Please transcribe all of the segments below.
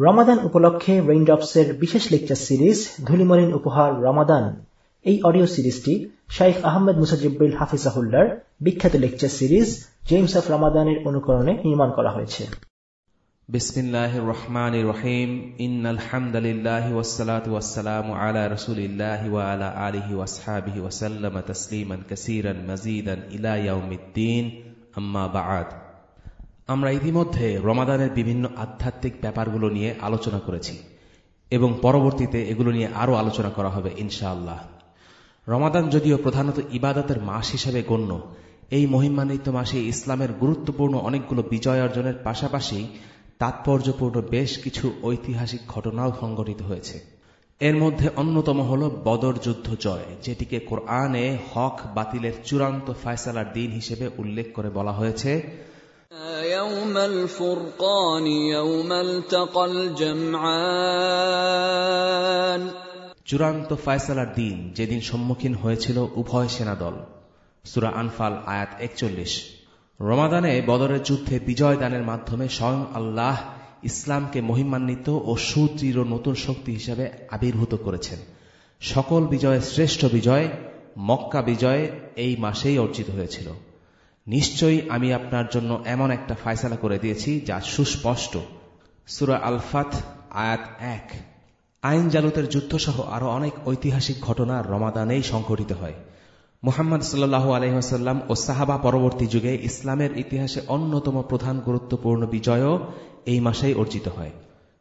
রমাদান উপলক্ষে রেইনড্রপসের বিশেষ lecture series ধুলিমলিন উপহার রমাদান। এই অডিও সিরিজটি শাইখ আহমেদ মুসাজিব্বিল হাফিজাহুল্লার বিখ্যাত লেকচার সিরিজ জেমস অফ রমাদানের অনুকরণে নির্মাণ করা হয়েছে। বিসমিল্লাহ রহমান রহিম। ইন্নাল হামদালিল্লাহ ওয়াসসালাত ওয়াসসালাম আলা রাসূলিল্লাহ ওয়া আলা আলিহি ওয়াসহাবিহি ওয়াসাল্লাম তাসলিমান কাসীরান মাজিদান ইলা ইয়াউমিদ্দিন। আম্মা বা'দ। আমরা ইতিমধ্যে রমাদানের বিভিন্ন আধ্যাত্মিক ব্যাপারগুলো নিয়ে আলোচনা করেছি এবং পরবর্তীতে এগুলো নিয়ে আরও আলোচনা করা হবে, ইনশাআল্লাহ। রমাদান যদিও প্রধানত ইবাদতের মাস হিসাবে গণ্য, এই মহিমান্বিত মাসে ইসলামের গুরুত্বপূর্ণ অনেকগুলো বিজয় অর্জনের পাশাপাশি তাৎপর্যপূর্ণ বেশ কিছু ঐতিহাসিক ঘটনাও সংঘটিত হয়েছে। এর মধ্যে অন্যতম হল বদর যুদ্ধ জয়, যেটিকে কোরআনে হক বাতিলের চূড়ান্ত ফায়সালার দিন হিসেবে উল্লেখ করে বলা হয়েছে। يوم الفرقان يوم التقى الجمعان চূড়ান্ত ফায়সালার দিন যেদিন সম্মুখীন হয়েছিল উভয় সেনাদল সুরা আনফাল আয়াত একচল্লিশ রমাদানে বদরের যুদ্ধে বিজয় দানের মাধ্যমে স্বয়ং আল্লাহ ইসলামকে মহিমান্বিত ও সুদৃঢ় নতুন শক্তি হিসাবে আবির্ভূত করেছেন সকল বিজয়ের শ্রেষ্ঠ বিজয় মক্কা বিজয় এই মাসেই অর্জিত হয়েছিল নিশ্চয়ই আমি আপনার জন্য এমন একটা ফায়সালা করে দিয়েছি যা সুস্পষ্ট। সুরা আলফাত, আয়াত এক। আইন জালুতের যুদ্ধসহ আরও অনেক ঐতিহাসিক ঘটনা রমাদানেই সংঘটিত হয়। মোহাম্মদ সাল্লাহ আলহিহাসাল্লাম ও সাহাবা পরবর্তী যুগে ইসলামের ইতিহাসে অন্যতম প্রধান গুরুত্বপূর্ণ বিজয়ও এই মাসেই অর্জিত হয়।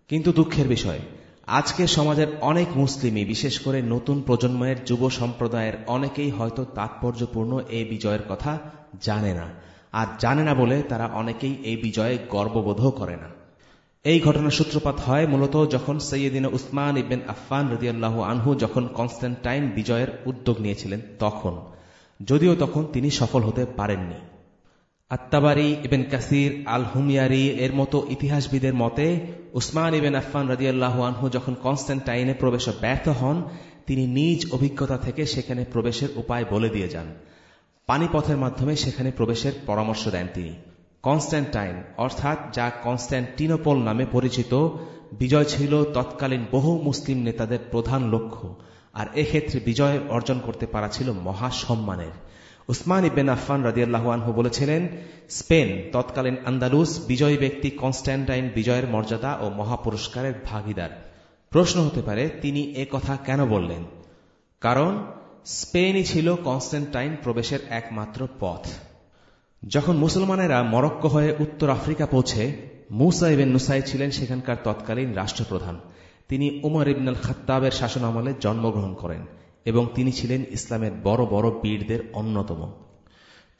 কিন্তু দুঃখের বিষয় আজকে সমাজের অনেক মুসলিমই, বিশেষ করে নতুন প্রজন্মের যুব সম্প্রদায়ের অনেকেই হয়তো তাৎপর্যপূর্ণ এই বিজয়ের কথা জানে না। আর জানে না বলে তারা অনেকেই এই বিজয়ে গর্ববোধও করে না। এই ঘটনার সূত্রপাত হয় মূলত যখন সৈয়দিন উসমান ইবেন আফফান রদিয়াল্লাহ আনহু যখন কনস্ট্যান্টাইন বিজয়ের উদ্যোগ নিয়েছিলেন তখন, যদিও তখন তিনি সফল হতে পারেননি। আত্মাবারি ইবেন কাসির আল হুমিয়ারি এর মতো ইতিহাসবিদের মতে উসমান ইবেন আফফান রদিয়াল্লাহ আনহু যখন কনস্ট্যান্টাইনে প্রবেশে ব্যর্থ হন, তিনি নিজ অভিজ্ঞতা থেকে সেখানে প্রবেশের উপায় বলে দিয়ে যান। পানিপথের মাধ্যমে সেখানে প্রবেশের পরামর্শ দেন তিনি। কনস্ট্যান্টাইন অর্থাৎ যা কনস্ট্যান্টিনোপল নামে পরিচিত, বিজয় ছিল তৎকালীন বহু মুসলিম নেতাদের প্রধান লক্ষ্য, আর এক্ষেত্রে বিজয় অর্জন করতে পারা ছিল মহা সম্মানের। উসমান ইবেন আফান রাজিয়াল্লাহানহু বলেছিলেন, স্পেন তৎকালীন আন্দালুস বিজয়ী ব্যক্তি কনস্ট্যান্টাইন বিজয়ের মর্যাদা ও মহাপুরস্কারের ভাগিদার। প্রশ্ন হতে পারে, তিনি এ কথা কেন বললেন? কারণ, স্পেনই ছিল কনস্ট্যান্টাইন প্রবেশের একমাত্র পথ। যখন মুসলমানেরা মরক্কো হয়ে উত্তর আফ্রিকা পৌঁছে, মুসা ইবেন নুসাই ছিলেন সেখানকার তৎকালীন রাষ্ট্রপ্রধান। তিনি উমর ইবনাল খাত্তাবের শাসনামলে জন্মগ্রহণ করেন। এবং তিনি ছিলেন ইসলামের বড় বড় বীরদের অন্যতম।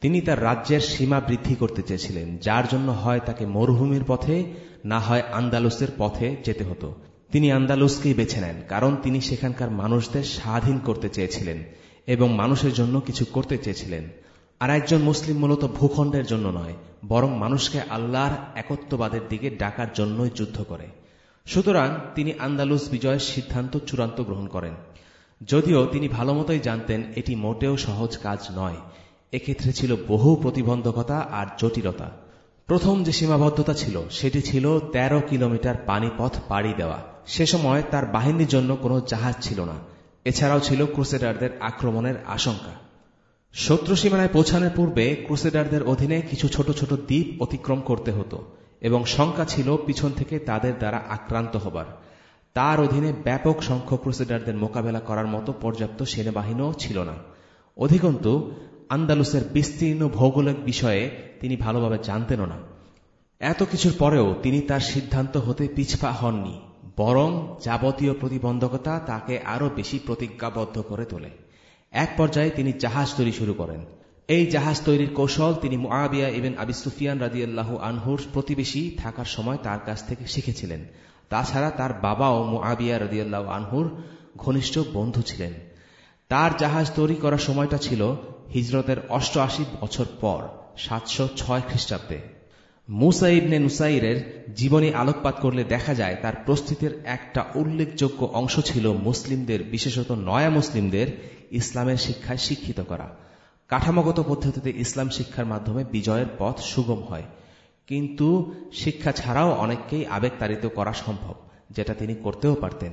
তিনি তার রাজ্যের সীমা বৃদ্ধি করতে চেয়েছিলেন, যার জন্য হয় তাকে মরুভূমির পথে, না হয় আন্দালুসের পথে যেতে হতো। তিনি আন্দালুসকেই বেছে নেন, কারণ তিনি সেখানকার মানুষদের স্বাধীন করতে চেয়েছিলেন এবং মানুষের জন্য কিছু করতে চেয়েছিলেন। আর একজন মুসলিম মূলত ভূখণ্ডের জন্য নয়, বরং মানুষকে আল্লাহর একত্ববাদের দিকে ডাকার জন্যই যুদ্ধ করে। সুতরাং তিনি আন্দালুস বিজয়ের সিদ্ধান্ত চূড়ান্ত গ্রহণ করেন। যদিও তিনি ভালোমতোই জানতেন, এটি মোটেও সহজ কাজ নয়। এক্ষেত্রে ছিল বহু প্রতিবন্ধকতা আর জটিলতা। প্রথম যে সীমাবদ্ধতা ছিল, সেটি ছিল ১৩ কিলোমিটার পানিপথ পাড়ি দেওয়া। সে সময় তার বাহিনীর জন্য কোনো জাহাজ ছিল না। এছাড়াও ছিল ক্রুসেডারদের আক্রমণের আশঙ্কা। শত্রু সীমানায় পৌঁছানোর পূর্বে ক্রুসেডারদের অধীনে কিছু ছোট ছোট দ্বীপ অতিক্রম করতে হতো এবং শঙ্কা ছিল পিছন থেকে তাদের দ্বারা আক্রান্ত হবার। তার অধীনে ব্যাপক সংখ্যক ক্রুসেডারদের মোকাবেলা করার মতো পর্যাপ্ত সেনাবাহিনীও ছিল না। অধিকন্তু, আন্দালুসের বিস্তীর্ণ ভৌগোলিক বিষয়ে তিনি ভালোভাবে জানতেনও না। এত কিছুর পরেও তিনি তার সিদ্ধান্ত হতে পিছপা হননি, বরং যাবতীয় প্রতিবন্ধকতা তাকে আরও বেশি প্রতিজ্ঞাবদ্ধ করে তোলে। এক পর্যায়ে তিনি জাহাজ তৈরি শুরু করেন। এই জাহাজ তৈরির কৌশল তিনি মুআবিয়া ইবেন আবি সুফিয়ান রাজিয়াল্লাহু আনহুর প্রতিবেশী থাকার সময় তার কাছ থেকে শিখেছিলেন। তাছাড়া তার বাবাও মুআবিয়া রাজিয়াল্লাহ আনহুর ঘনিষ্ঠ বন্ধু ছিলেন। তার জাহাজ তৈরি করার সময়টা ছিল হিজরতের অষ্টআশি বছর পর, সাতশো ছয় খ্রিস্টাব্দে। মুসা ইবনে নুসাইরের জীবনী আলোকপাত করলে দেখা যায় তার প্রস্তুতির একটা উল্লেখযোগ্য অংশ ছিল মুসলিমদের, বিশেষত নয়া মুসলিমদের ইসলামের শিক্ষায় শিক্ষিত করা। কাঠামোগত পদ্ধতিতে ইসলাম শিক্ষার মাধ্যমে বিজয়ের পথ সুগম হয়। কিন্তু শিক্ষা ছাড়াও অনেককেই আবেগতাড়িত করা সম্ভব, যেটা তিনি করতেও পারতেন।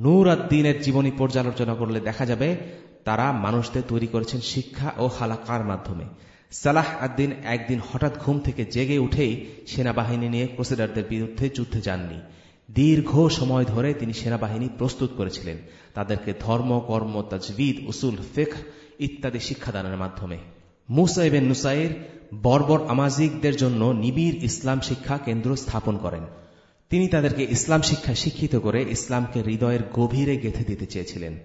নূর আদ্দিনের জীবনী পর্যালোচনা করলে দেখা যাবে, তারা মানুষদের তৈরি করেছেন শিক্ষা ও হালাকার মাধ্যমে। সালাহ আদ্দিন একদিন হঠাৎ ঘুম থেকে জেগে উঠেই সেনাবাহিনী নিয়ে ক্রোসেডারদের বিরুদ্ধে যুদ্ধে যাননি। দীর্ঘ সময় ধরে তিনি সেনাবাহিনী প্রস্তুত করেছিলেন, তাদেরকে ধর্ম, কর্ম, তাজবিদ, উসুল ফেখ ইত্যাদি শিক্ষাদানের মাধ্যমে। মুসাইবেন নুসাইর বর্বর আমাজিকদের জন্য নিবিড় ইসলাম শিক্ষা কেন্দ্র স্থাপন করেন। তিনি তাদেরকে ইসলাম শিক্ষা শিক্ষিত করে ইসলামকে হৃদয়ের গভীরে গেঁথে দিতে চেয়েছিলেন।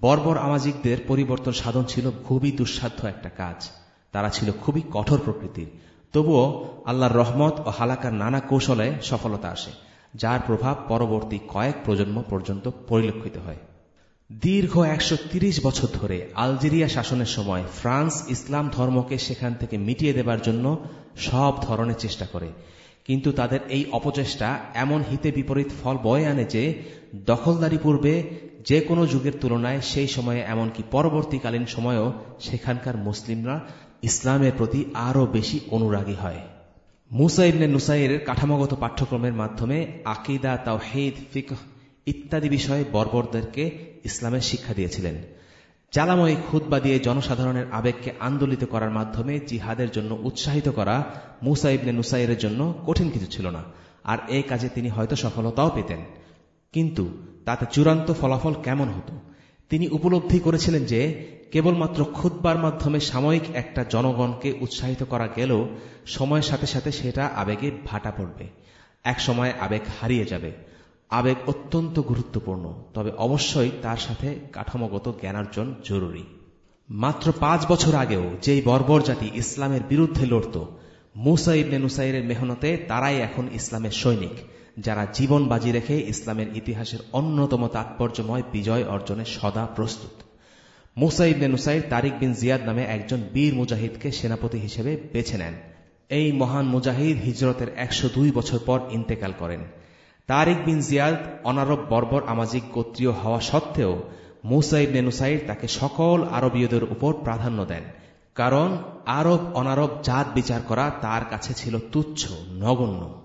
বর্বর আমাজিকদের পরিবর্তন সাধন ছিল খুবই দুঃসাধ্য একটা কাজ। তারা ছিল খুবই কঠোর প্রকৃতির। তবুও আল্লাহর রহমত ও হালাকার নানা কৌশলে সফলতা আসে, যার প্রভাব পরবর্তী কয়েক প্রজন্ম পর্যন্ত পরিলক্ষিত হয়। দীর্ঘ একশো ত্রিশ বছর ধরে আলজেরিয়া শাসনের সময় ফ্রান্স ইসলাম ধর্মকে সেখান থেকে মিটিয়ে দেবার জন্য সব ধরনের চেষ্টা করে। কিন্তু তাদের এই অপচেষ্টা এমন হিতে বিপরীত ফল বয়ে আনে যে, দখলদারি পূর্বে যে কোনো যুগের তুলনায় সেই সময়ে এমনকি পরবর্তীকালীন সময়েও সেখানকার মুসলিমরা ইসলামের প্রতি আরও বেশি অনুরাগী হয়। মুসা ইবনে নুসাইরের কাঠামোগত পাঠ্যক্রমের মাধ্যমে আকিদা, তাওহিদ ফিক ইত্যাদি বিষয়ে বর্বরদেরকে ইসলামের শিক্ষা দিয়েছিলেন। জ্বালাময়ী খুদ্া দিয়ে জনসাধারণের আবেগকে আন্দোলিত করার মাধ্যমে জিহাদের জন্য উৎসাহিত করা মুসা ইবনে নুসাইরের জন্য কঠিন কিছু ছিল না, আর এই কাজে তিনি হয়তো সফলতাও পেতেন। কিন্তু তাতে চূড়ান্ত ফলাফল কেমন হতো? তিনি উপলব্ধি করেছিলেন যে, কেবলমাত্র খুদ্বার মাধ্যমে সাময়িক একটা জনগণকে উৎসাহিত করা গেলেও সময়ের সাথে সাথে সেটা আবেগে ভাটা পড়বে। এক সময় আবেগ হারিয়ে যাবে। আবেগ অত্যন্ত গুরুত্বপূর্ণ, তবে অবশ্যই তার সাথে কাঠামোগত জ্ঞানার্জন জরুরি। মাত্র পাঁচ বছর আগেও যেই বর্বর জাতি ইসলামের বিরুদ্ধে লড়ত, মুসা ইবনে নুসাইরের মেহনতে তারাই এখন ইসলামের সৈনিক, যারা জীবন বাজি রেখে ইসলামের ইতিহাসের অন্যতম তাৎপর্যময় বিজয় অর্জনে সদা প্রস্তুত। মুসা ইবনে নুসাইর তারিক বিন জিয়াদ নামে একজন বীর মুজাহিদকে সেনাপতি হিসেবে বেছে নেন। এই মহান মুজাহিদ হিজরতের একশো দুই বছর পর ইন্তেকাল করেন। তারিক বিন জিয়াদ অনারব বর্বর আমাজিক গোত্রীয় হওয়া সত্ত্বেও মুসাইব নেনুসাইর তাকে সকল আরবীয়দের উপর প্রাধান্য দেন। কারণ আরব অনারব জাত বিচার করা তার কাছে ছিল তুচ্ছ, নগণ্য।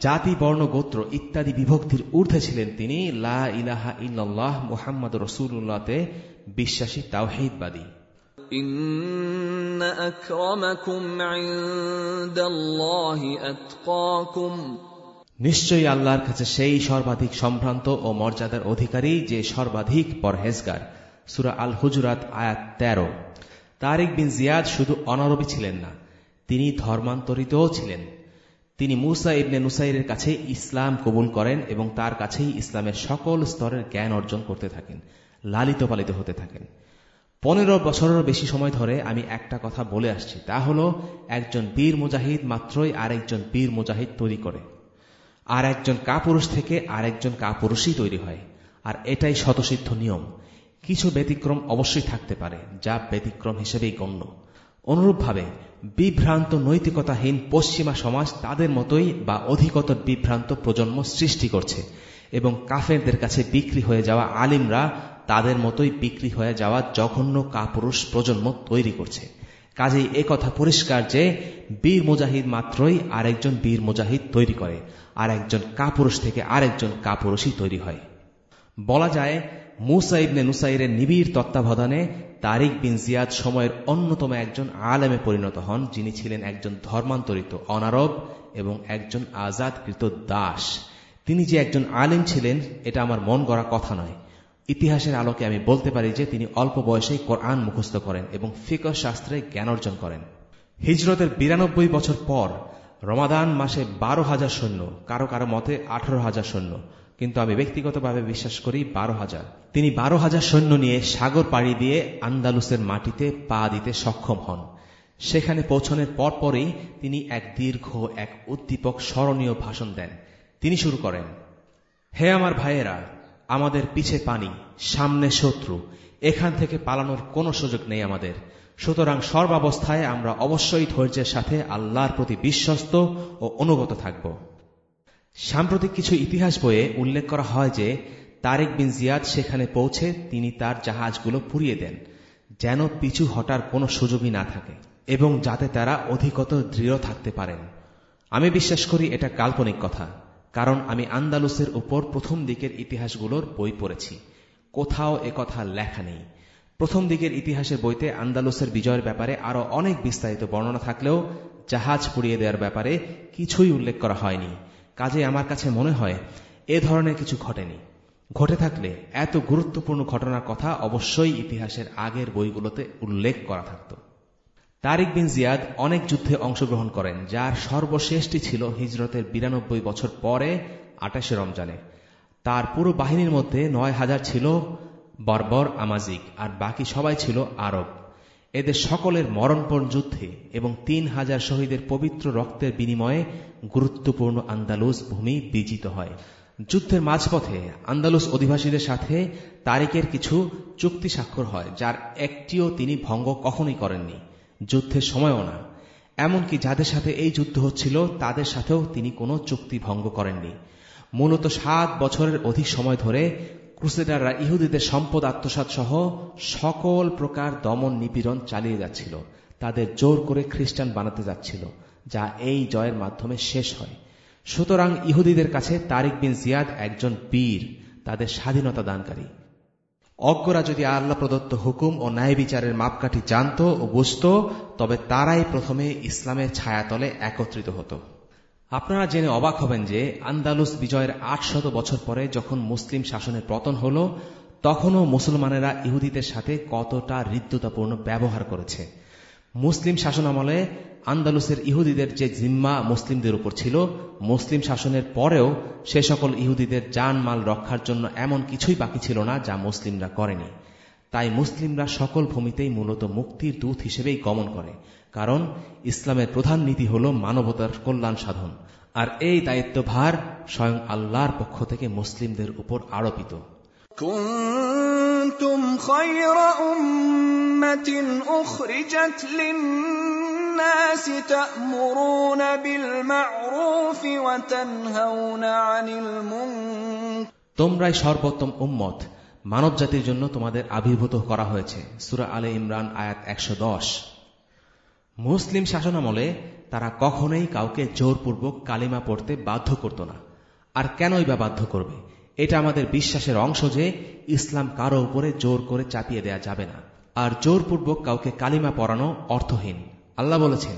জাতি, বর্ণ, গোত্র ইত্যাদি বিভক্তির ঊর্ধ্বে ছিলেন তিনি লা ইলাহা ইল্লাল্লাহ মুহাম্মদ রসুল্লাহতে বিশ্বাসী তাওহিদবাদী। ইন্না নিশ্চয়ই আল্লাহর কাছে সেই সর্বাধিক সম্ভ্রান্ত ও মর্যাদার অধিকারী যে সর্বাধিক পরহেজগার। সুরা আল হুজুরাত আয়াত তেরো। তারিক বিন জিয়াদ শুধু অনারবি ছিলেন না, তিনি ধর্মান্তরিতও ছিলেন। তিনি মুসা ইবনে নুসাইরের কাছে ইসলাম কবুল করেন এবং তার কাছেই ইসলামের সকল স্তরের জ্ঞান অর্জন করতে থাকেন, লালিত পালিত হতে থাকেন। পনেরো বছরের বেশি সময় ধরে আমি একটা কথা বলে আসছি, তা হল, একজন বীর মুজাহিদ মাত্রই আরেকজন বীর মুজাহিদ তৈরি করে। আর একজন কাপুরুষ থেকে আরেকজন কাপুরুষই তৈরি হয়। আর এটাই শতসিদ্ধ নিয়ম। কিছু ব্যতিক্রম অবশ্যই থাকতে পারে, যা ব্যতিক্রম হিসেবেই গণ্য। অনুরূপভাবে, বিভ্রান্ত নৈতিকতাহীন পশ্চিমা সমাজ তাদের মতোই বা অধিকতর বিভ্রান্ত প্রজন্ম সৃষ্টি করছে এবং কাফেরদের কাছে বিক্রি হয়ে যাওয়া আলিমরা তাদের মতোই বিক্রি হয়ে যাওয়া জঘন্য কাপুরুষ প্রজন্ম তৈরি করছে। কাজেই কথা পরিষ্কার যে, বীর মুজাহিদ মাত্রই আরেকজন বীর মুজাহিদ তৈরি করে। আর একজন কাপুরুষ থেকে আরেকজন কাপুরুষই তৈরি হয়। বলা যায়, মুসা ইবনে নুসাইরের নিবিড় তত্ত্বাবধানে তারিক বিন জিয়াদ সময়ের অন্যতম একজন আলেমে পরিণত হন, যিনি ছিলেন একজন ধর্মান্তরিত অনারব এবং একজন আজাদকৃত দাস। তিনি যে একজন আলেম ছিলেন, এটা আমার মন গড়া কথা নয়। ইতিহাসের আলোকে আমি বলতে পারি যে তিনি অল্প বয়সেই কোরআন মুখস্থ করেন এবং ফিকর শাস্ত্রে জ্ঞান অর্জন করেন। হিজরতের বিরানব্বই বছর পর রমাদান মাসে বারো হাজার সৈন্য, কারও কারও মতে আঠারো হাজার সৈন্য। কিন্তু আমি ব্যক্তিগতভাবে বিশ্বাস করি বারো হাজার। তিনি বারো হাজার সৈন্য নিয়ে সাগর পাড়ি দিয়ে আন্দালুসের মাটিতে পা দিতে সক্ষম হন। সেখানে পৌঁছনের পরপরই তিনি এক দীর্ঘ, এক উদ্দীপক, স্মরণীয় ভাষণ দেন। তিনি শুরু করেন, হে আমার ভাইয়েরা, আমাদের পিছে পানি, সামনে শত্রু। এখান থেকে পালানোর কোনো সুযোগ নেই আমাদের। সুতরাং সর্বাবস্থায় আমরা অবশ্যই ধৈর্যের সাথে আল্লাহর প্রতি বিশ্বস্ত ও অনুগত থাকব। সাম্প্রতিক কিছু ইতিহাস বইয়ে উল্লেখ করা হয় যে, তারেক বিন জিয়াদ সেখানে পৌঁছে তিনি তার জাহাজগুলো পুড়িয়ে দেন, যেন পিছু হটার কোনো সুযোগই না থাকে, এবং যাতে তারা অধিকতর দৃঢ় থাকতে পারেন। আমি বিশ্বাস করি এটা কাল্পনিক কথা, কারণ আমি আন্দালুসের উপর প্রথম দিকের ইতিহাসগুলোর বই পড়েছি। কোথাও কথা লেখা নেই। প্রথম দিকের ইতিহাসের বইতে আন্দালুসের বিজয়ের ব্যাপারে আরও অনেক বিস্তারিত বর্ণনা থাকলেও জাহাজ পুড়িয়ে দেওয়ার ব্যাপারে কিছুই উল্লেখ করা হয়নি। কাজে আমার কাছে মনে হয়, এ ধরনের কিছু ঘটেনি। ঘটে থাকলে এত গুরুত্বপূর্ণ ঘটনার কথা অবশ্যই ইতিহাসের আগের বইগুলোতে উল্লেখ করা থাকত। তারিক বিন জিয়াদ অনেক যুদ্ধে অংশগ্রহণ করেন, যার সর্বশেষটি ছিল হিজরতের বিরানব্বই বছর পরে আটাশে রমজানে। তার পুরো বাহিনীর মধ্যে নয় হাজার ছিল বর্বর, আমাজিক, আর বাকি সবাই ছিল আরব। এদের সকলের মরণপণ যুদ্ধে এবং তিন হাজার শহীদের পবিত্র রক্তের বিনিময়ে গুরুত্বপূর্ণ আন্দালুস ভূমি বিজিত হয়। যুদ্ধের মাঝপথে আন্দালুস অধিবাসীদের সাথে তারিকের কিছু চুক্তি স্বাক্ষর হয়, যার একটিও তিনি ভঙ্গ কখনোই করেননি। যুদ্ধের সময়ও না। এমনকি যাদের সাথে এই যুদ্ধ হচ্ছিল, তাদের সাথেও তিনি কোনো চুক্তি ভঙ্গ করেননি। মূলত সাত বছরের অধিক সময় ধরে ক্রুসেডাররা ইহুদিদের সম্পদ আত্মসাত সহ সকল প্রকার দমন নিপীড়ন চালিয়ে যাচ্ছিল। তাদের জোর করে খ্রিস্টান বানাতে যাচ্ছিল, যা এই জয়ের মাধ্যমে শেষ হয়। সুতরাং ইহুদিদের কাছে তারিক বিন জিয়াদ একজন বীর তাদের স্বাধীনতা দানকারী। অজ্ঞরা যদি আল্লাহ প্রদত্ত হুকুম ও ন্যায় বিচারের মাপকাঠি জানত ও বুঝত, তবে তারাই প্রথমে ইসলামের ছায়াতলে একত্রিত হতো। আপনারা জেনে অবাক হবেন যে আন্দালুস বিজয়ের আটশত বছর পরে যখন মুসলিম শাসনের পতন হল, তখনও মুসলমানেরা ইহুদিদের সাথে কতটা হৃদ্যতাপূর্ণ ব্যবহার করেছে। মুসলিম শাসন আমলে আন্দালুসের ইহুদিদের যে জিম্মা মুসলিমদের উপর ছিল, মুসলিম শাসনের পরেও সে সকল ইহুদিদের যান মাল রক্ষার জন্য এমন কিছুই বাকি ছিল না যা মুসলিমরা করেনি। তাই মুসলিমরা সকল ভূমিতেই মূলত মুক্তির দূত হিসেবেই গমন করে কারণ ইসলামের প্রধান নীতি হল মানবতার কল্যাণ সাধন আর এই দায়িত্বভার স্বয়ং আল্লাহর পক্ষ থেকে মুসলিমদের উপর আরোপিত كنتم خير أمة أخرجت للناس تأمرون بالمعروف وتنهون عن المنكر তোমরাই সর্বোত্তম উম্মত মানব জাতির জন্য তোমাদের আবির্ভূত করা হয়েছে। সুরা আলে ইমরান আয়াত একশো মুসলিম শাসনামলে তারা কখনোই কাউকে জোরপূর্বক কালিমা পড়তে বাধ্য করত না। আর কেনই বা বাধ্য করবে? এটা আমাদের বিশ্বাসের অংশ যে ইসলাম কারও উপরে জোর করে চাপিয়ে দেয়া যাবে না। আর জোরপূর্বক কাউকে কালিমা পড়ানো অর্থহীন। আল্লাহ বলেছেন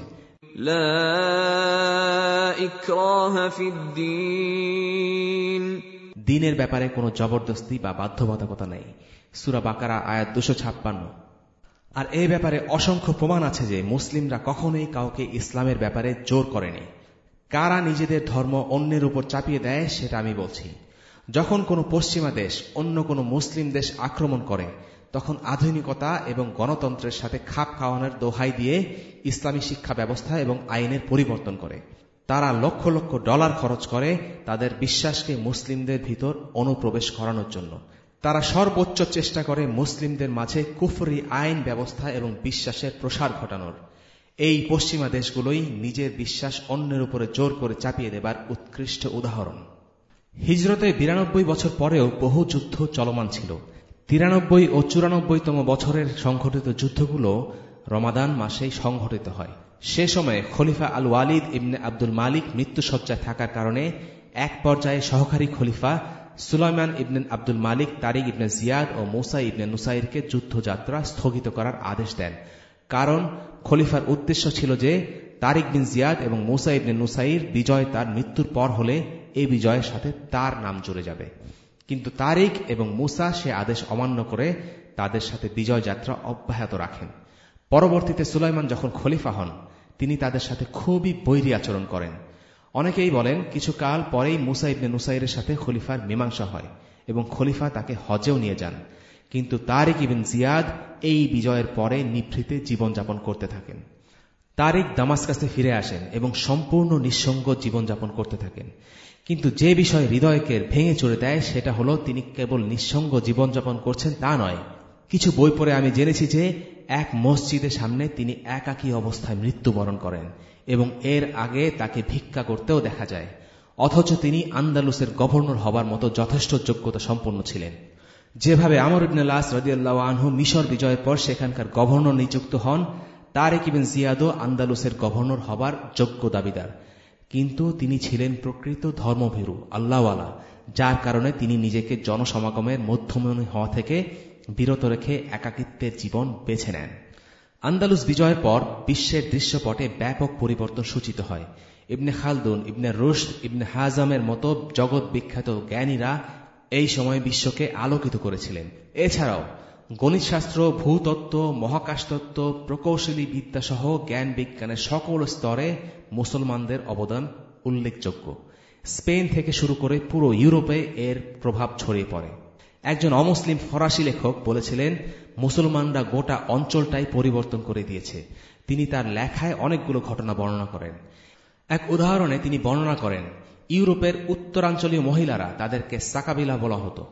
দিনের ব্যাপারে কোনো জবরদস্তি বা বাধ্যবাধকতা নেই। সুরা বাকারা, আয়াত দুশো ছাপ্পান্ন। আর এই ব্যাপারে অসংখ্য প্রমাণ আছে যে মুসলিমরা কখনোই কাউকে ইসলামের ব্যাপারে জোর করেনি। কারা নিজেদের ধর্ম অন্যের উপর চাপিয়ে দেয়, সেটা আমি বলছি। যখন কোনো পশ্চিমা দেশ অন্য কোনো মুসলিম দেশ আক্রমণ করে, তখন আধুনিকতা এবং গণতন্ত্রের সাথে খাপ খাওয়ানোর দোহাই দিয়ে ইসলামী শিক্ষা ব্যবস্থা এবং আইনের পরিবর্তন করে। তারা লক্ষ লক্ষ ডলার খরচ করে তাদের বিশ্বাসকে মুসলিমদের ভিতর অনুপ্রবেশ করানোর জন্য। তারা সর্বোচ্চ চেষ্টা করে মুসলিমদের মাঝে কুফরি আইন ব্যবস্থা এবং বিশ্বাসের প্রসার ঘটানোর। এই পশ্চিমা দেশগুলোই নিজের বিশ্বাস অন্যের উপরে জোর করে চাপিয়ে দেবার উৎকৃষ্ট উদাহরণ। হিজরতে বিরানব্বই বছর পরেও বহু যুদ্ধ চলমান ছিল। তিরানব্বই ও চুরানব্বইতম বছরের সংঘটিত যুদ্ধগুলো রমাদান মাসেই সংঘটিত হয়। সে সময়ে খলিফা আল ওয়ালিদ ইবনে আব্দুল মালিক মৃত্যুসজ্জায় থাকার কারণে এক পর্যায়ে সহকারী খলিফা সুলাইমান ইবনে আব্দুল মালিক, তারিক ইবনে জিয়াদ ও মুসা ইবনে নুসাইরকে যুদ্ধযাত্রা স্থগিত করার আদেশ দেন। কারণ খলিফার উদ্দেশ্য ছিল যে তারিক বিন জিয়াদ এবং মুসা ইবনে নুসাইর বিজয় তার মৃত্যুর পর হলে এই বিজয়ের সাথে তার নাম জুড়ে যাবে। কিন্তু তারিক এবং মুসা সে আদেশ অমান্য করে তাদের সাথে বিজয় যাত্রা অব্যাহত রাখেন। পরবর্তীতে সুলাইমান যখন খলিফা হন তিনি তাদের সাথে খুবই বৈরী আচরণ করেন। অনেকেই বলেন, কিছু কাল পরেই মুসা ইবনে নুসাইরের সাথে খলিফার মীমাংসা হয় এবং খলিফা তাকে হজেও নিয়ে যান। কিন্তু তারিক ইবিন জিয়াদ এই বিজয়ের পরে নিভৃতে জীবনযাপন করতে থাকেন। তারিক দামাসকাসে ফিরে আসেন এবং সম্পূর্ণ নিঃসঙ্গ জীবনযাপন করতে থাকেন। কিন্তু যে বিষয় হৃদয়কে ভেঙে চড়ে দেয়, সেটা হলো তিনি কেবল নিঃসঙ্গ জীবনযাপন করছেন তা নয় কিছু বই পড়ে আমি জেনেছি যে এক মসজিদের সামনে তিনি একাকী অবস্থায় মৃত্যুবরণ করেন এবং এর আগে তাকে ভিক্ষা করতেও দেখা যায়। অথচ তিনি আন্দালুসের গভর্নর হবার মতো যথেষ্ট যোগ্যতা সম্পন্ন ছিলেন। যেভাবে আমর ইবনাল্লাস রদিয়াল্লাহ আনহু মিশর বিজয়ের পর সেখানকার গভর্নর নিযুক্ত হন, তারেক ইবিন জিয়াদও আন্দালুসের গভর্নর হবার যোগ্য দাবিদার। কিন্তু তিনি ছিলেন প্রকৃত ধর্মভীরু, আল্লাহওয়ালা, যার কারণে তিনি নিজেকে জনসমাগমের মধ্যমণি হওয়া থেকে বিরত রেখে একাকিত্বের জীবন বেছে নেন। আন্দালুস বিজয়ের পর বিশ্বের দৃশ্যপটে ব্যাপক পরিবর্তন সূচিত হয়। ইবনে খালদুন, ইবনে রুশ ইবনে হাজামের মতো জগৎ বিখ্যাত জ্ঞানীরা এই সময় বিশ্বকে আলোকিত করেছিলেন। এছাড়াও গণিতশাস্ত্র, ভূতত্ত্ব, মহাকাশতত্ত্ব প্রকৌশলী বিদ্যাসহ জ্ঞান বিজ্ঞানের সকল স্তরে মুসলমানদের অবদান উল্লেখযোগ্য। স্পেন থেকে শুরু করে পুরো ইউরোপে এর প্রভাব ছড়িয়ে পড়ে। একজন অমুসলিম ফরাসি লেখক বলেছিলেন, মুসলমানরা গোটা অঞ্চলটাই পরিবর্তন করে দিয়েছে। তিনি তার লেখায় অনেকগুলো ঘটনা বর্ণনা করেন। এক উদাহরণে তিনি বর্ণনা করেন, ইউরোপের উত্তরাঞ্চলীয় মহিলারা তাদেরকে সাকাবিলা বলা হতো।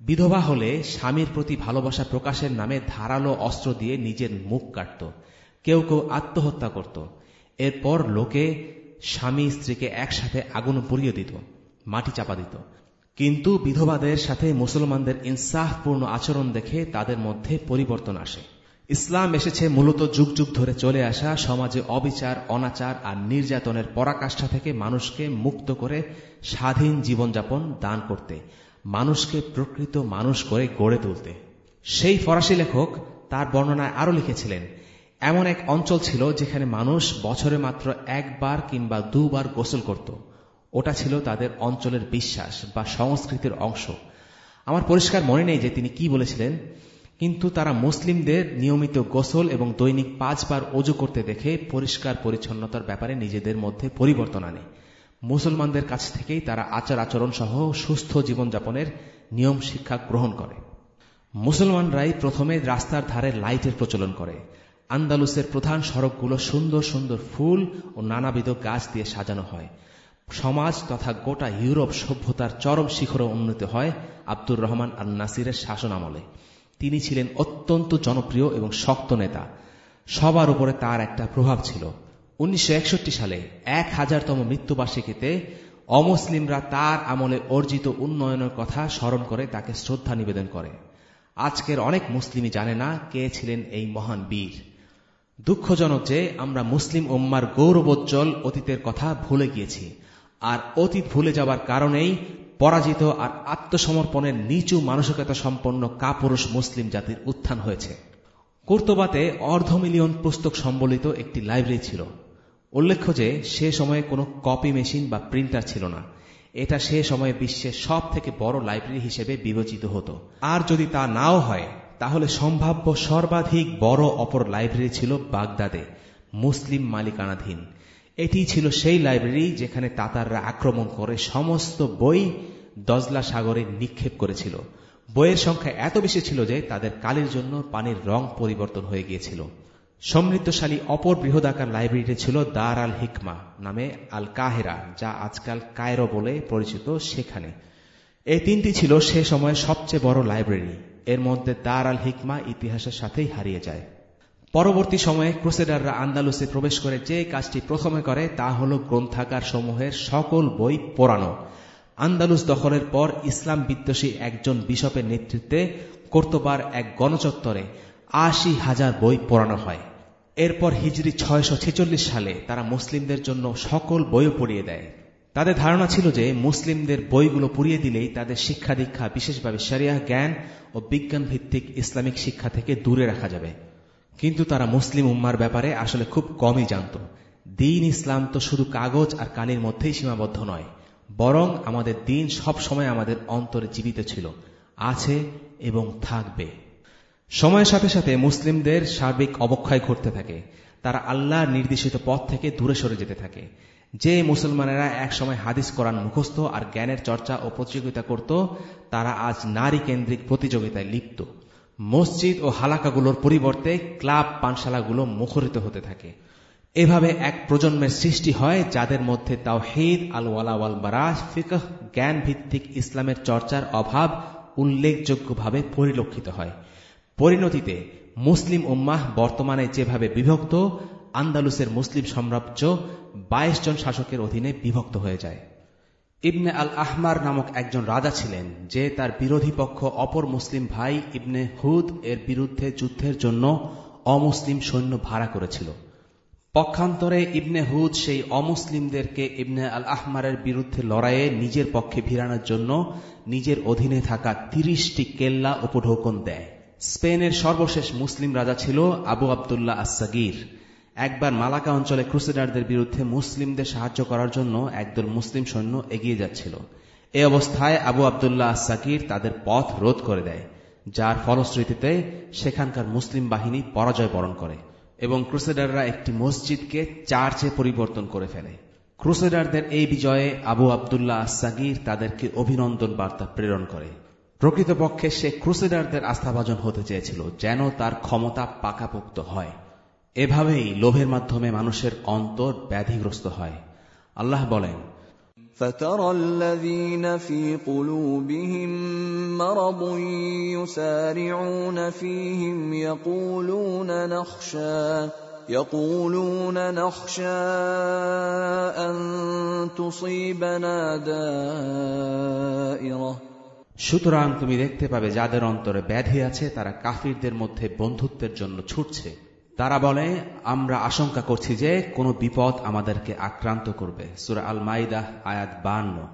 বিধবা হলে স্বামীর প্রতি ভালোবাসা প্রকাশের নামে ধারালো অস্ত্র দিয়ে নিজের মুখ কাটত। কেউ কেউ আত্মহত্যা করত। এরপর লোকে স্বামী স্ত্রীকে একসাথে আগুন পুড়িয়ে দিত, মাটি চাপা দিত। কিন্তু বিধবাদের সাথে মুসলমানদের ইনসাফপূর্ণ আচরণ দেখে তাদের মধ্যে পরিবর্তন আসে। ইসলাম এসেছে মূলত যুগ যুগ ধরে চলে আসা সমাজে অবিচার, অনাচার আর নির্যাতনের পরাকাষ্ঠা থেকে মানুষকে মুক্ত করে স্বাধীন জীবনযাপন দান করতে, মানুষকে প্রকৃত মানুষ করে গড়ে তুলতে। সেই ফরাসি লেখক তার বর্ণনায় আরও লিখেছিলেন, এমন এক অঞ্চল ছিল যেখানে মানুষ বছরে মাত্র একবার কিংবা দুবার গোসল করত। ওটা ছিল তাদের অঞ্চলের বিশ্বাস বা সংস্কৃতির অংশ। আমার পরিষ্কার মনে নেই যে তিনি কি বলেছিলেন, কিন্তু তারা মুসলিমদের নিয়মিত গোসল এবং দৈনিক পাঁচবার অজু করতে দেখে পরিষ্কার পরিচ্ছন্নতার ব্যাপারে নিজেদের মধ্যে পরিবর্তন আনে। মুসলমানদের কাছ থেকেই তারা আচার আচরণ সহ সুস্থ জীবনযাপনের নিয়ম শিক্ষা গ্রহণ করে। মুসলমানরাই প্রথমে রাস্তার ধারে লাইটের প্রচলন করে। আন্দালুসের প্রধান সড়কগুলো সুন্দর সুন্দর ফুল ও নানাবিধ গাছ দিয়ে সাজানো হয়। সমাজ তথা গোটা ইউরোপ সভ্যতার চরম শিখরে উন্নীত হয় আব্দুর রহমান আল নাসিরের শাসন আমলে তিনি ছিলেন অত্যন্ত জনপ্রিয় এবং শক্ত নেতা। সবার উপরে তার একটা প্রভাব ছিল। উনিশশো একষট্টি সালে এক হাজারতম মৃত্যুবার্ষিকীতে অমুসলিমরা তার আমলে অর্জিত উন্নয়নের কথা স্মরণ করে তাকে শ্রদ্ধা নিবেদন করে। আজকের অনেক মুসলিমই জানে না কে ছিলেন এই মহান বীর। দুঃখজনক যে আমরা মুসলিম উম্মার গৌরবোজ্জ্বল অতীতের কথা ভুলে গিয়েছি। আর অতীত ভুলে যাবার কারণেই পরাজিত আর আত্মসমর্পণের নিচু মানসিকতা সম্পন্ন কাপুরুষ মুসলিম জাতির উত্থান হয়েছে। কর্তবাতে অর্ধ মিলিয়ন পুস্তক সম্বলিত একটি লাইব্রেরি ছিল। উল্লেখ্য যে, সে সময়ে কোনো কপি মেশিন বা প্রিন্টার ছিল না। এটা সে সময়ে বিশ্বের সব থেকে বড় লাইব্রেরি হিসেবে বিবেচিত হতো। আর যদি তা নাও হয়, তাহলে সম্ভাব্য সর্বাধিক বড় অপর লাইব্রেরি ছিল বাগদাদে, মুসলিম মালিকানাধীন। এটি ছিল সেই লাইব্রেরি যেখানে তাতাররা আক্রমণ করে সমস্ত বই দজলা সাগরে নিক্ষেপ করেছিল। বইয়ের সংখ্যা এত বেশি ছিল যে তাদের কালির জন্য পানির রং পরিবর্তন হয়ে গিয়েছিল। সমৃদ্ধশালী অপর বৃহদাকার লাইব্রেরিটি ছিল দার আল হিকমা নামে আল কাহেরা, যা আজকাল কায়রো বলে পরিচিত সেখানে। এই তিনটি ছিল সে সময় সবচেয়ে বড় লাইব্রেরি। এর মধ্যে দার আল হিকমা ইতিহাসের সাথেই হারিয়ে যায়। পরবর্তী সময়ে ক্রুসেডাররা আন্দালুসে প্রবেশ করে যে কাজটি প্রথমে করে তা হল গ্রন্থাগার সমূহের সকল বই পোড়ানো। আন্দালুস দখলের পর ইসলাম বিদ্বেষী একজন বিশপের নেতৃত্বে কর্তবার এক গণচত্বরে আশি হাজার বই পোড়ানো হয়। এরপর হিজড়ি ছয়শো ছেচল্লিশ সালে তারা মুসলিমদের জন্য সকল বইও পড়িয়ে দেয়। তাদের ধারণা ছিল যে মুসলিমদের বইগুলো পুড়িয়ে দিলেই তাদের শিক্ষা দীক্ষা বিশেষভাবে সারিয়া জ্ঞান ও বিজ্ঞান ভিত্তিক ইসলামিক শিক্ষা থেকে দূরে রাখা যাবে। কিন্তু তারা মুসলিম উম্মার ব্যাপারে আসলে খুব কমই জানত। দিন ইসলাম তো শুধু কাগজ আর কালির মধ্যেই সীমাবদ্ধ নয়, বরং আমাদের দিন সব সময় আমাদের অন্তরে জীবিত ছিল, আছে এবং থাকবে। সময়ের সাথে সাথে মুসলিমদের সার্বিক অবক্ষয় ঘটতে থাকে। তারা আল্লাহর নির্দেশিত পথ থেকে দূরে সরে যেতে থাকে। যে মুসলমানেরা একসময় হাদিস কোরআন মুখস্থ আর জ্ঞানের চর্চা ও প্রতিযোগিতা করত, তারা আজ নারী কেন্দ্রিক প্রতিযোগিতায় লিপ্ত। মসজিদ ও হালাকাগুলোর পরিবর্তে ক্লাব পানশালাগুলো মুখরিত হতে থাকে। এভাবে এক প্রজন্মের সৃষ্টি হয় যাদের মধ্যে তাওহিদ আল ওয়ালাওয়াল বারাজ ফিকহ জ্ঞান ভিত্তিক ইসলামের চর্চার অভাব উল্লেখযোগ্যভাবে পরিলক্ষিত হয়। পরিণতিতে, মুসলিম উম্মাহ বর্তমানে যেভাবে বিভক্ত, আন্দালুসের মুসলিম সাম্রাজ্য বাইশ জন শাসকের অধীনে বিভক্ত হয়ে যায়। ইবনে আল আহমার নামক একজন রাজা ছিলেন, যে তার বিরোধী পক্ষ অপর মুসলিম ভাই ইবনে হুদ এর বিরুদ্ধে যুদ্ধের জন্য অমুসলিম সৈন্য ভাড়া করেছিল। পক্ষান্তরে ইবনে হুদ সেই অমুসলিমদেরকে ইবনে আল আহমারের বিরুদ্ধে লড়াইয়ে নিজের পক্ষে ভিড়ানোর জন্য নিজের অধীনে থাকা তিরিশটি কেল্লা উপঢৌকন দেয়। স্পেনের সর্বশেষ মুসলিম রাজা ছিল আবু আবদুল্লাহ আসাগির একবার মালাকা অঞ্চলে ক্রুসেডারদের বিরুদ্ধে মুসলিমদের সাহায্য করার জন্য একদল মুসলিম সৈন্য এগিয়ে যাচ্ছিল। এ অবস্থায় আবু আবদুল্লাহ আসাকির তাদের পথ রোধ করে দেয়, যার ফলশ্রুতিতে সেখানকার মুসলিম বাহিনী পরাজয় বরণ করে এবং ক্রুসেডাররা একটি মসজিদকে চার্চে পরিবর্তন করে ফেলে। ক্রুসেডারদের এই বিজয়ে আবু আবদুল্লাহ আসাগির তাদেরকে অভিনন্দন বার্তা প্রেরণ করে। প্রকৃতপক্ষে সে ক্রুসেডারদের আস্থাভাজন হতে চেয়েছিল যেন তার ক্ষমতা পাকাপোক্ত হয়। এভাবেই লোভের মাধ্যমে মানুষের অন্তর ব্যাধিগ্রস্ত হয় আল্লাহ বলেন فترى الذين في قلوبهم مرض يسارعون فيهم يقولون نخشى يقولون نخشى أن تصيبنا دائرة সুতরাং তুমি দেখতে পাবে যাদের অন্তরে ব্যাধি আছে তারা কাফিরদের মধ্যে বন্ধুত্বের জন্য ছুটছে তারা বলে, আমরা আশঙ্কা করছি যে কোনো বিপদ আমাদেরকে আক্রান্ত করবে। সুরা আল মাইদাহ আয়াত বান্ন।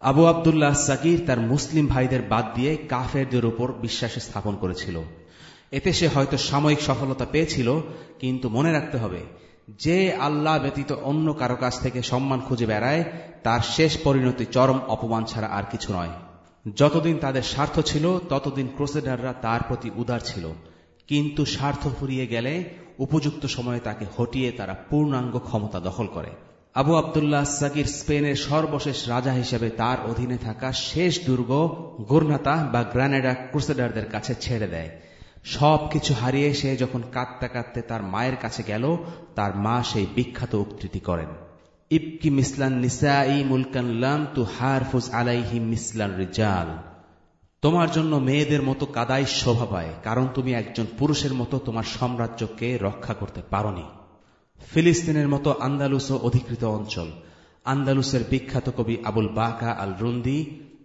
আবু আবদুল্লাহ সাকির তার মুসলিম ভাইদের বাদ দিয়ে কাফেরদের উপর বিশ্বাস স্থাপন করেছিল। এতে সে হয়তো সাময়িক সফলতা পেয়েছিল, কিন্তু মনে রাখতে হবে, যে আল্লাহ ব্যতীত অন্য কারও কাছ থেকে সম্মান খুঁজে বেড়ায়, তার শেষ পরিণতি চরম অপমান ছাড়া আর কিছু নয়। যতদিন তাদের স্বার্থ ছিল, ততদিন ক্রোসেডাররা তার প্রতি উদার ছিল। কিন্তু স্বার্থ ফুরিয়ে গেলে উপযুক্ত সময়ে তাকে হটিয়ে তারা পূর্ণাঙ্গ ক্ষমতা দখল করে। আবু আবদুল্লাহ সাকির স্পেনের সর্বশেষ রাজা হিসেবে তার অধীনে থাকা শেষ দুর্গ গুর্নাতা বা গ্রানেডা ক্রুসেডারদের কাছে ছেড়ে দেয়। সব কিছু হারিয়ে সে যখন কাঁদতে কাঁদতে তার মায়ের কাছে গেল, তার মা সেই বিখ্যাত উক্তিটি করেন, ইবকি মিসলান নিসাই মুলকান তু হারফুজ আলাইহি মিসলান রিজাল। তোমার জন্য মেয়েদের মতো কাদাই শোভা পায়, কারণ তুমি একজন পুরুষের মতো তোমার সাম্রাজ্যকে রক্ষা করতে পারনি। ফিলিস্তিনের মতো আন্দালুস অধিকৃত অঞ্চল। আন্দালুসের বিখ্যাত কবি আবুল বাকা আল রুন্দি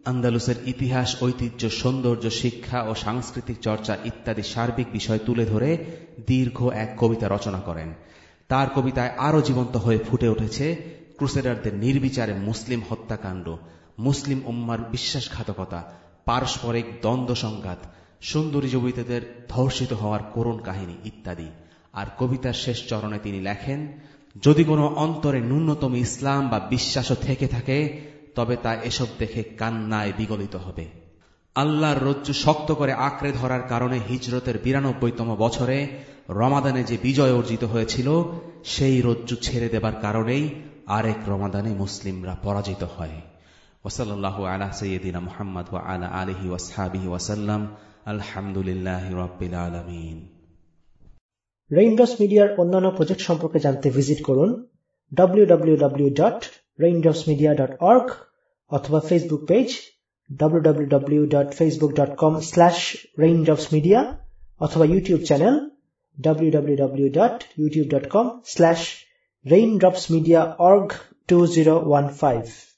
আন্দালুসের ইতিহাস, ঐতিহ্য, সৌন্দর্য, শিক্ষা ও সাংস্কৃতিক চর্চা ইত্যাদি সার্বিক বিষয় তুলে ধরে দীর্ঘ এক কবিতা রচনা করেন। তার কবিতায় আরও জীবন্ত হয়ে ফুটে উঠেছে ক্রুসেডারদের নির্বিচারে মুসলিম হত্যাকাণ্ড, মুসলিম উম্মার বিশ্বাসঘাতকতা পারস্পরিক দ্বন্দ্ব সংঘাত, সুন্দরী যুবতীদের ধর্ষিত হওয়ার করুণ কাহিনী ইত্যাদি। আর কবিতার শেষ চরণে তিনি লেখেন, যদি কোনো অন্তরে ন্যূনতম ইসলাম বা বিশ্বাসও থেকে থাকে, তবে তা এসব দেখে কান্নায় বিগলিত হবে। আল্লাহর রজ্জু শক্ত করে আঁকড়ে ধরার কারণে হিজরতের বিরানব্বইতম বছরে রমাদানে যে বিজয় অর্জিত হয়েছিল, সেই রজ্জু ছেড়ে দেবার কারণেই আরেক রমাদানে মুসলিমরা পরাজিত হয়। ওসলাল্লাহ আলা সৈয়দিনা মোহাম্মদ ও আলা আলহি ওয়াসাবিহি ওয়াসাল্লাম আলহামদুলিল্লাহ রবিল আলমিন। রেইনড্রপস মিডিয়ার অন্যান্য প্রজেক্ট সম্পর্কে জানতে ভিজিট করুন www.raindropsmedia.org অথবা ফেসবুক পেজ www.facebook.com/raindropsmedia অথবা ইউটিউব চ্যানেল www.youtube.com/raindropsmediaorg2015